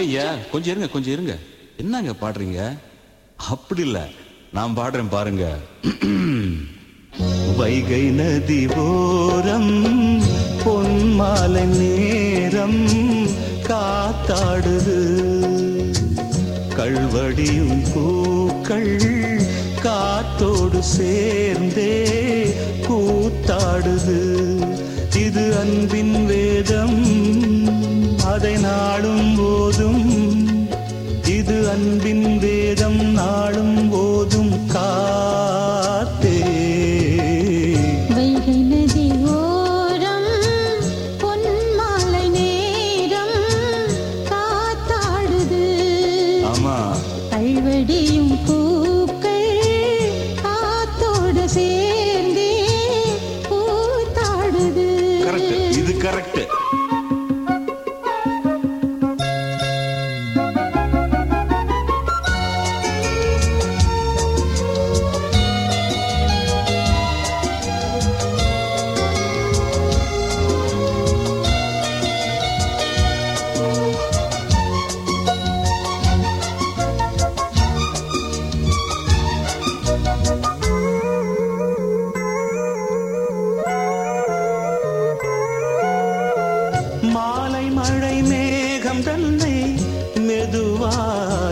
ஐயா கொஞ்சம் இருங்க கொஞ்சம் இருங்க. என்னங்க பாடுறீங்க? அப்படி இல்ல. நான் பாடுறேன் பாருங்க. வைகை நதி ஓரம் பொன்மாலை நேரம் காத்தாடுது. கள்வடியும் பூக்கள் காத்தோடு சேர்ந்தே கூத்தாடுது. இது அன்பின் வேதம் நாளும் போதும். இது அன்பின் வேதம் நாளும் போதும். காத்தே. வைகை நதி ஓரம் பொன்மாலை நேரம் காத்தாடுது. ஆமா. கல்வடியும் பூக்கள் காத்தோடு சேர்ந்தே கூத்தாடுது கரெக்ட் இது கரெக்ட்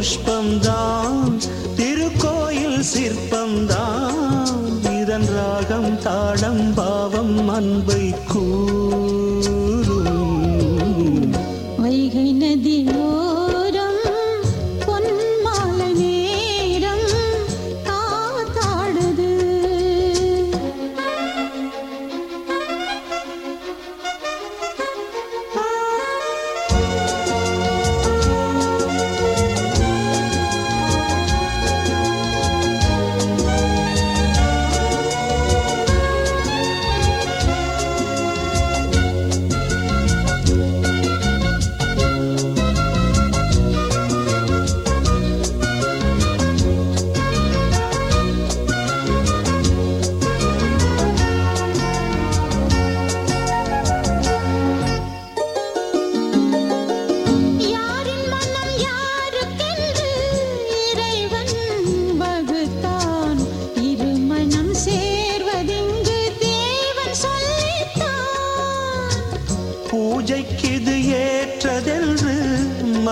புஷ்பம்தான் திருக்கோயில் சிற்பம்தான். இதன் ராகம் தாளம் பாவம் அன்பை கூ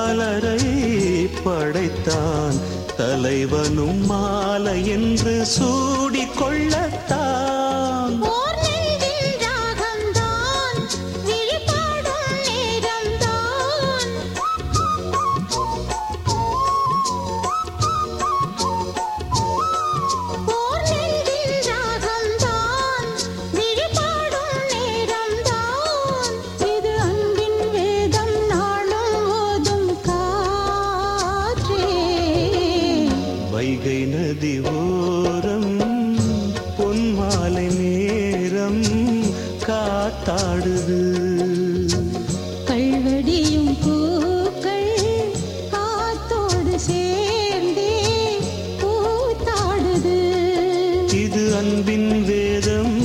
மலரை படைத்தான் தலைவனும் மாலை என்று சூடிக்கொள்ளத்தான் காத்தாடுது கல்வடியும் பூக்கள் காத்தோடு சேர்ந்தே கூத்தாடுது இது அன்பின் வேதம்.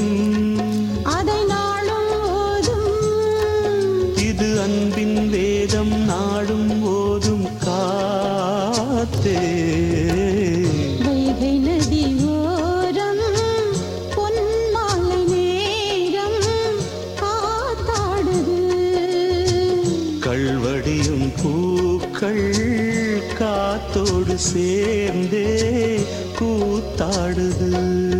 அதை நாளும் ஓதும். இது அன்பின் வேதம். நாடும் ஓதும் காத்தே. சேர்ந்தே கூத்தாடுது.